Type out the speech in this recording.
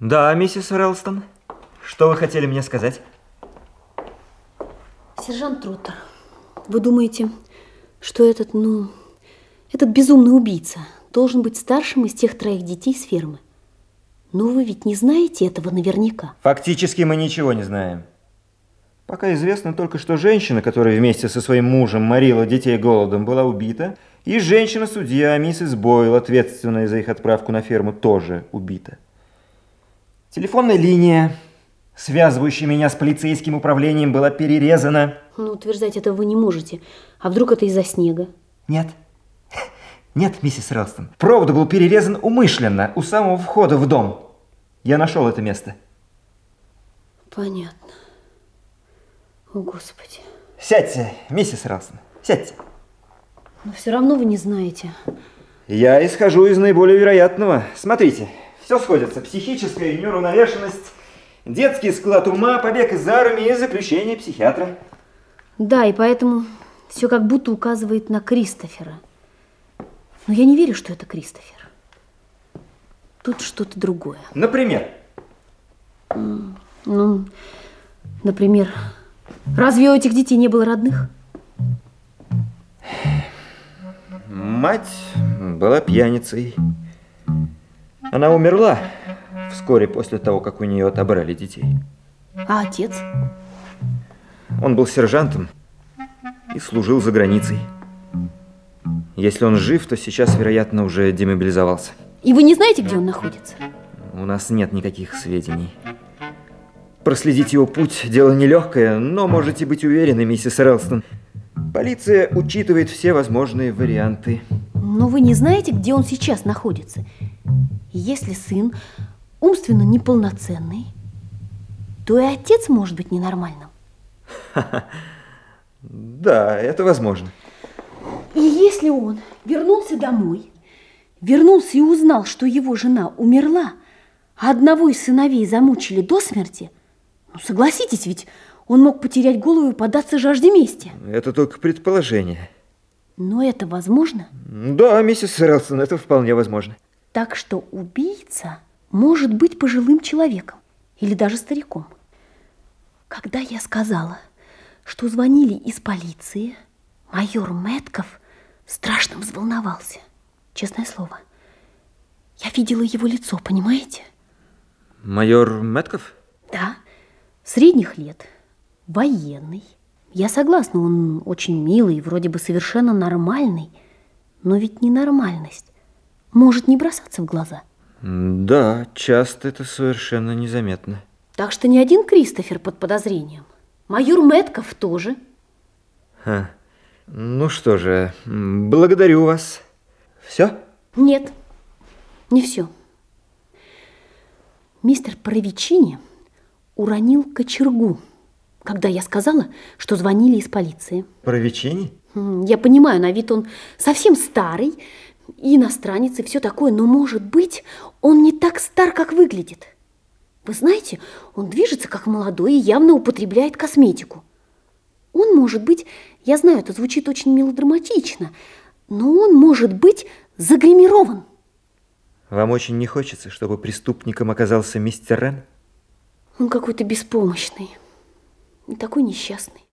Да, миссис Релстон. Что вы хотели мне сказать? Сержант Троттер, вы думаете, что этот, ну, этот безумный убийца должен быть старшим из тех троих детей с фермы? Но вы ведь не знаете этого наверняка. Фактически мы ничего не знаем. Пока известно только, что женщина, которая вместе со своим мужем морила детей голодом, была убита, и женщина-судья, миссис Бойл, ответственная за их отправку на ферму, тоже убита. Телефонная линия, связывающая меня с полицейским управлением, была перерезана. Ну, утверждать этого вы не можете. А вдруг это из-за снега? Нет. Нет, миссис Релстон. Провод был перерезан умышленно, у самого входа в дом. Я нашел это место. Понятно. О, Господи. Сядьте, миссис Релстон, сядьте. Но все равно вы не знаете. Я исхожу из наиболее вероятного. Смотрите, все сходится. Психическая неуравновешенность, детский склад ума, побег из армии и заключение психиатра. Да, и поэтому все как будто указывает на Кристофера. Но я не верю, что это Кристофер. Тут что-то другое. Например? Ну, например, разве у этих детей не было родных? Мать была пьяницей. Она умерла вскоре после того, как у нее отобрали детей. А отец? Он был сержантом и служил за границей. Если он жив, то сейчас, вероятно, уже демобилизовался. И вы не знаете, где он находится? У нас нет никаких сведений. Проследить его путь – дело нелегкое, но можете быть уверены, миссис Релстон. Полиция учитывает все возможные варианты. Но вы не знаете, где он сейчас находится. Если сын умственно неполноценный, то и отец может быть ненормальным. Да, это возможно. И если он вернулся домой, вернулся и узнал, что его жена умерла, а одного из сыновей замучили до смерти, ну, согласитесь, ведь он мог потерять голову и податься жажде мести. Это только предположение. Но это возможно? Да, миссис Релсон, это вполне возможно. Так что убийца может быть пожилым человеком или даже стариком. Когда я сказала, что звонили из полиции, майор Мэтков страшно взволновался. Честное слово. Я видела его лицо, понимаете? Майор Мэтков? Да, средних лет, военный. Я согласна, он очень милый, вроде бы совершенно нормальный, но ведь ненормальность может не бросаться в глаза. Да, часто это совершенно незаметно. Так что не один Кристофер под подозрением. Майор Мэтков тоже. Ха. Ну что же, благодарю вас. Все? Нет, не все. Мистер Провичини уронил кочергу, когда я сказала, что звонили из полиции. Провичини? Я понимаю, на вид он совсем старый, иностранец, и все такое, но, может быть, он не так стар, как выглядит. Вы знаете, он движется как молодой и явно употребляет косметику. Он может быть, я знаю, это звучит очень мелодраматично, но он может быть загримирован. Вам очень не хочется, чтобы преступником оказался мистер Рен? Он какой-то беспомощный и такой несчастный.